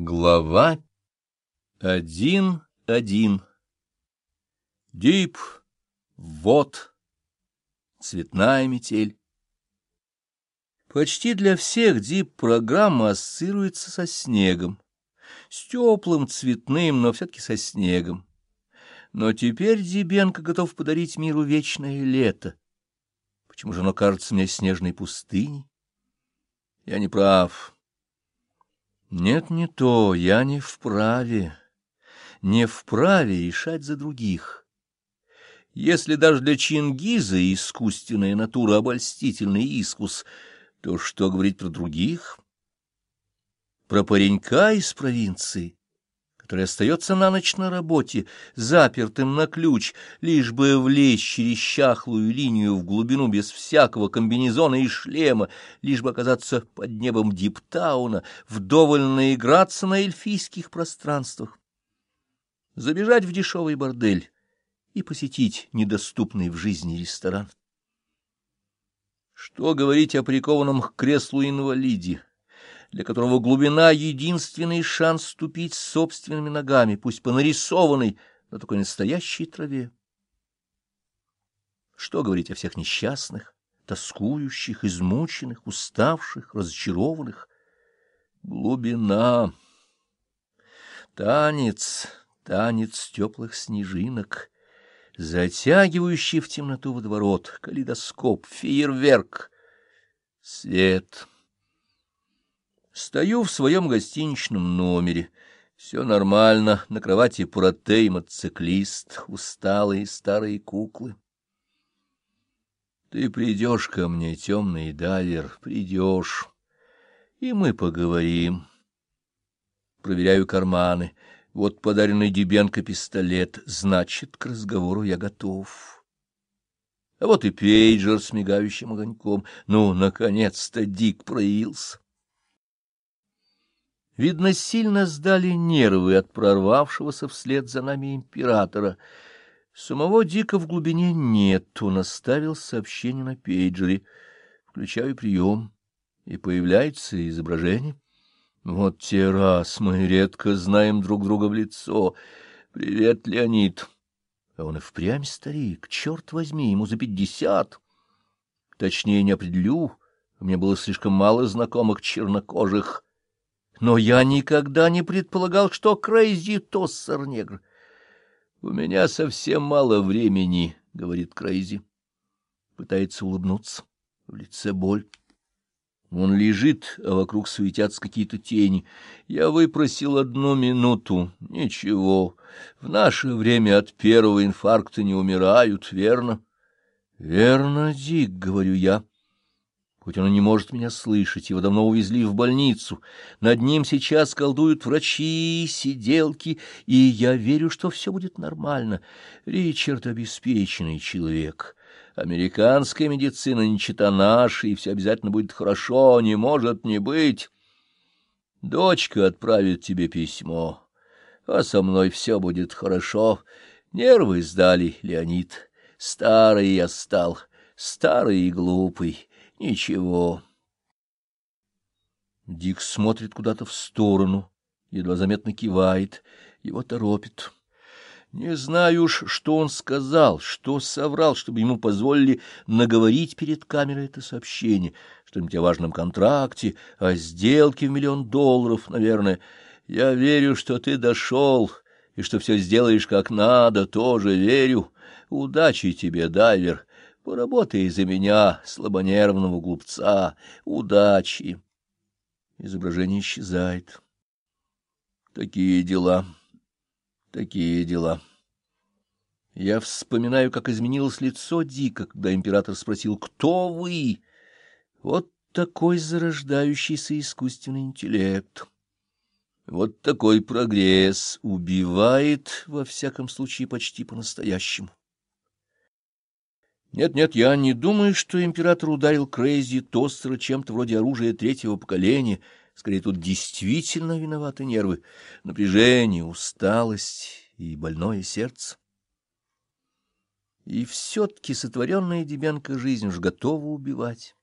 Глава один один Дип, вот, цветная метель. Почти для всех дип-программа ассоциируется со снегом, с теплым, цветным, но все-таки со снегом. Но теперь Дибенко готов подарить миру вечное лето. Почему же оно кажется мне снежной пустыней? Я не прав. Нет, не то, я не вправе, не вправе решать за других. Если даже для Чингиза искусственная натура обольстительный искус, то что говорить про других? Про паренька из провинции, который остается на ночь на работе, запертым на ключ, лишь бы влезть через щахлую линию в глубину без всякого комбинезона и шлема, лишь бы оказаться под небом Диптауна, вдоволь наиграться на эльфийских пространствах, забежать в дешевый бордель и посетить недоступный в жизни ресторан. Что говорить о прикованном к креслу инвалиде? Для которого глубина — единственный шанс ступить собственными ногами, пусть по нарисованной, но такой настоящей траве. Что говорить о всех несчастных, тоскующих, измученных, уставших, разочарованных? Глубина. Танец, танец теплых снежинок, затягивающий в темноту водоворот, калейдоскоп, фейерверк, свет — Стою в своем гостиничном номере. Все нормально, на кровати протей, мотоциклист, усталые старые куклы. Ты придешь ко мне, темный дайвер, придешь, и мы поговорим. Проверяю карманы. Вот подаренный Дебенко пистолет, значит, к разговору я готов. А вот и пейджер с мигающим огоньком. Ну, наконец-то Дик проявился. Видно, сильно сдали нервы от прорвавшегося вслед за нами императора. Самого Дика в глубине нет, он оставил сообщение на пейджере. Включаю прием, и появляется изображение. Вот те раз мы редко знаем друг друга в лицо. Привет, Леонид. А он и впрямь старик, черт возьми, ему за пятьдесят. Точнее, не определю, меня было слишком мало знакомых чернокожих. Но я никогда не предполагал, что Крейзи Тоссер — негр. — У меня совсем мало времени, — говорит Крейзи. Пытается улыбнуться. В лице боль. Он лежит, а вокруг суетятся какие-то тени. Я выпросил одну минуту. Ничего. В наше время от первого инфаркта не умирают, верно? — Верно, Дик, — говорю я. Хоть он и не может меня слышать, его давно увезли в больницу. Над ним сейчас колдуют врачи, сиделки, и я верю, что все будет нормально. Ричард — обеспеченный человек. Американская медицина не чита нашей, и все обязательно будет хорошо, не может не быть. Дочка отправит тебе письмо, а со мной все будет хорошо. Нервы сдали, Леонид. Старый я стал, старый и глупый. Ничего. Дик смотрит куда-то в сторону, едва заметно кивает, его торопит. Не знаю уж, что он сказал, что соврал, чтобы ему позволили наговорить перед камерой это сообщение, что-нибудь о важном контракте, о сделке в миллион долларов, наверное. Я верю, что ты дошел и что все сделаешь как надо, тоже верю. Удачи тебе, дайвер. Поработай за меня, слабонервного глупца. Удачи. Изображение исчезает. Такие дела, такие дела. Я вспоминаю, как изменилось лицо Дика, когда император спросил, кто вы? Вот такой зарождающийся искусственный интеллект. Вот такой прогресс убивает, во всяком случае, почти по-настоящему. Нет-нет, я не думаю, что император ударил Крейзи Тостера чем-то вроде оружия третьего поколения. Скорее, тут действительно виноваты нервы, напряжение, усталость и больное сердце. И все-таки сотворенная Дебенко жизнь уж готова убивать.